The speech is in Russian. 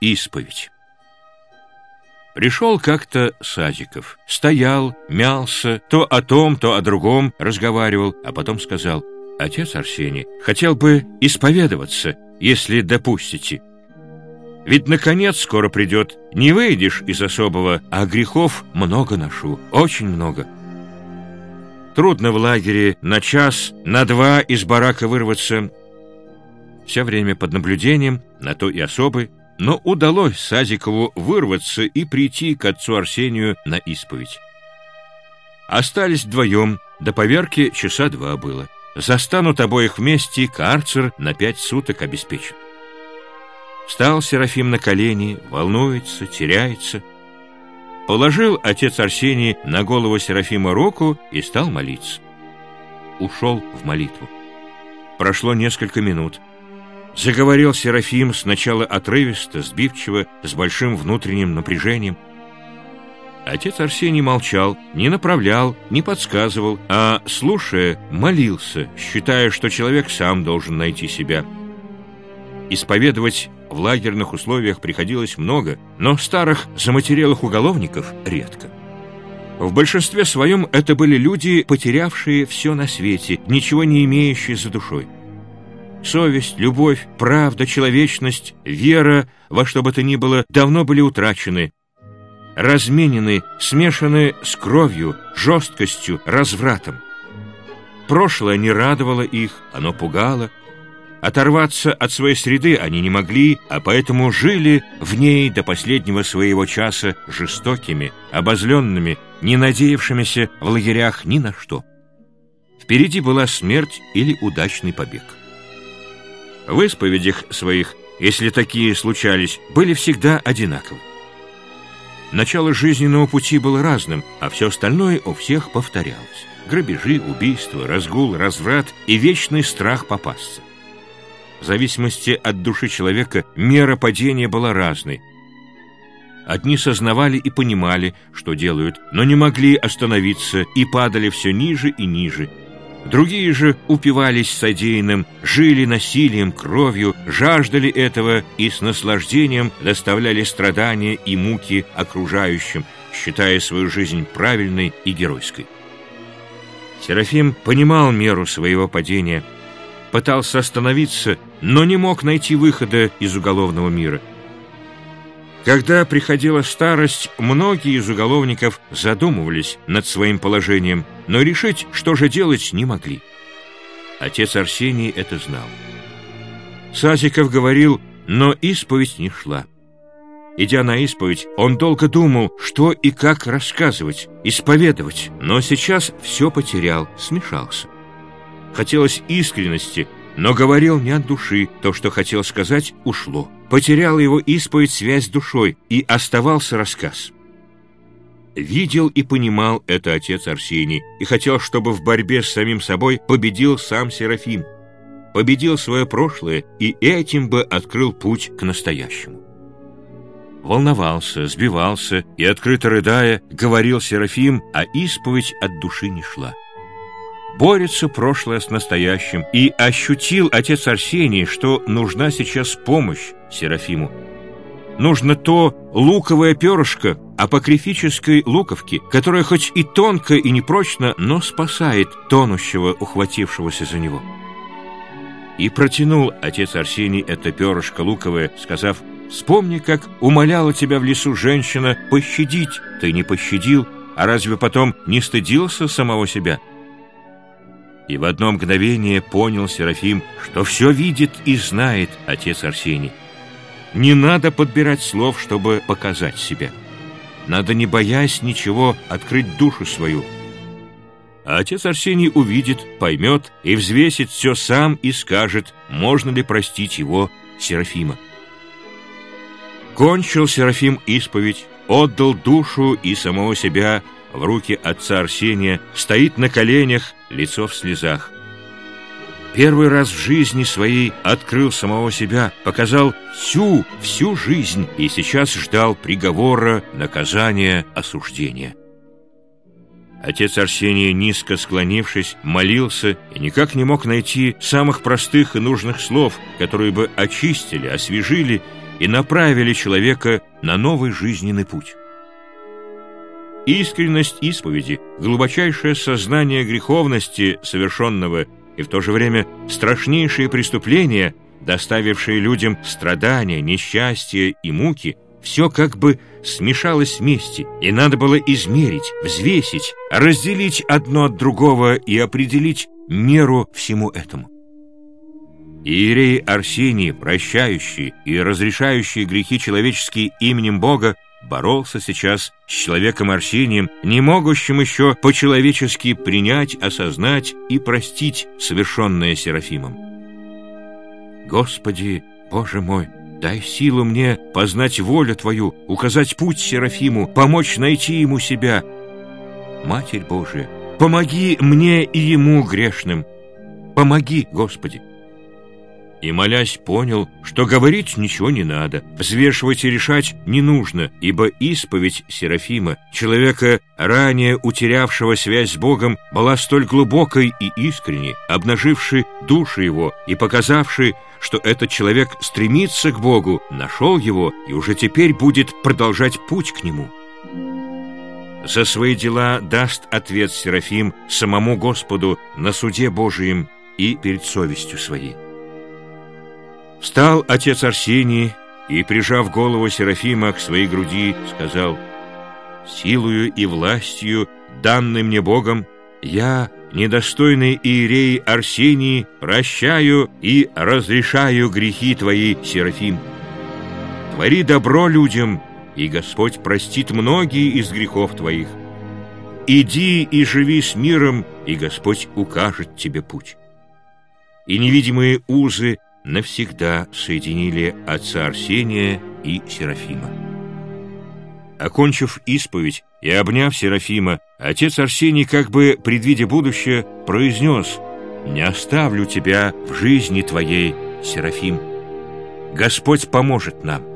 Исповедь. Пришел как-то Сазиков. Стоял, мялся, то о том, то о другом разговаривал, а потом сказал, «Отец Арсений, хотел бы исповедоваться, если допустите. Ведь, наконец, скоро придет. Не выйдешь из особого, а грехов много ношу, очень много». Трудно в лагере на час, на два из барака вырваться. Все время под наблюдением, на то и особый, но удалось Сазикову вырваться и прийти к отцу Арсению на исповедь. Остались вдвоем, до поверки часа два было. Застанут обоих вместе, карцер на пять суток обеспечен. Встал Серафим на колени, волнуется, теряется. Положил отец Арсений на голову Серафима руку и стал молиться. Ушел в молитву. Прошло несколько минут. Заговорил Серафим сначала отрывисто, сбивчиво, с большим внутренним напряжением. Отец Арсений молчал, не направлял, не подсказывал, а, слушая, молился, считая, что человек сам должен найти себя. Исповедовать в лагерных условиях приходилось много, но старых заматерелых уголовников редко. В большинстве своем это были люди, потерявшие все на свете, ничего не имеющие за душой. Совесть, любовь, правда, человечность, вера, во что бы то ни было, давно были утрачены, разменены, смешаны с кровью, жесткостью, развратом. Прошлое не радовало их, оно пугало. Оторваться от своей среды они не могли, а поэтому жили в ней до последнего своего часа жестокими, обозленными, не надеявшимися в лагерях ни на что. Впереди была смерть или удачный побег. В исповедях своих, если такие случались, были всегда одинаковы. Начало жизненного пути было разным, а все остальное у всех повторялось. Грабежи, убийства, разгул, разврат и вечный страх попасться. В зависимости от души человека мера падения была разной. Одни сознавали и понимали, что делают, но не могли остановиться и падали все ниже и ниже, Другие же упивались содеянным, жили насилием, кровью, жаждали этого и с наслаждением доставляли страдания и муки окружающим, считая свою жизнь правильной и геройской. Серафим понимал меру своего падения, пытался остановиться, но не мог найти выхода из уголовного мира – когда приходила старость, многие из уголовников задумывались над своим положением, но решить, что же делать, не могли. Отец Арсений это знал. Сазиков говорил, но исповедь не шла. Идя на исповедь, он долго думал, что и как рассказывать, исповедовать, но сейчас все потерял, смешался. Хотелось искренности, но говорил не от души, то, что хотел сказать, ушло. Потерял его исповедь связь с душой, и оставался рассказ. Видел и понимал это отец Арсений, и хотел, чтобы в борьбе с самим собой победил сам Серафим. Победил свое прошлое, и этим бы открыл путь к настоящему. Волновался, сбивался и, открыто рыдая, говорил Серафим, а исповедь от души не шла борется прошлое с настоящим, и ощутил отец Арсений, что нужна сейчас помощь Серафиму. Нужно то луковое перышко апокрифической луковки, которая хоть и тонко и непрочно, но спасает тонущего, ухватившегося за него. И протянул отец Арсений это перышко луковое, сказав, «Вспомни, как умоляла тебя в лесу женщина пощадить, ты не пощадил, а разве потом не стыдился самого себя?» И в одно мгновение понял Серафим, что все видит и знает отец Арсений. Не надо подбирать слов, чтобы показать себя. Надо, не боясь ничего, открыть душу свою. А отец Арсений увидит, поймет и взвесит все сам и скажет, можно ли простить его, Серафима. Кончил Серафим исповедь, отдал душу и самого себя в руки отца Арсения, стоит на коленях, лицо в слезах. Первый раз в жизни своей открыл самого себя, показал всю, всю жизнь и сейчас ждал приговора, наказания, осуждения. Отец Арсений, низко склонившись, молился и никак не мог найти самых простых и нужных слов, которые бы очистили, освежили и направили человека на новый жизненный путь. Искренность исповеди, глубочайшее сознание греховности совершенного и в то же время страшнейшие преступления, доставившие людям страдания, несчастья и муки, все как бы смешалось вместе, и надо было измерить, взвесить, разделить одно от другого и определить меру всему этому. Иерей Арсений, прощающий и разрешающий грехи человеческие именем Бога, боролся сейчас с человеком Арсением, не могущим еще по-человечески принять, осознать и простить совершенное Серафимом. «Господи, Боже мой, дай силу мне познать волю Твою, указать путь Серафиму, помочь найти ему себя. Матерь Божия, помоги мне и ему грешным. Помоги, Господи!» И, молясь, понял, что говорить ничего не надо, взвешивать и решать не нужно, ибо исповедь Серафима, человека, ранее утерявшего связь с Богом, была столь глубокой и искренней, обнажившей душу его и показавшей, что этот человек стремится к Богу, нашел его и уже теперь будет продолжать путь к нему. За свои дела даст ответ Серафим самому Господу на суде Божием и перед совестью своей. Встал отец Арсений и, прижав голову Серафима к своей груди, сказал, «Силою и властью, данной мне Богом, я, недостойный иерей Арсений, прощаю и разрешаю грехи твои, Серафим. Твори добро людям, и Господь простит многие из грехов твоих. Иди и живи с миром, и Господь укажет тебе путь. И невидимые узы навсегда соединили отца Арсения и Серафима. Окончив исповедь и обняв Серафима, отец Арсений, как бы предвидя будущее, произнес «Не оставлю тебя в жизни твоей, Серафим. Господь поможет нам».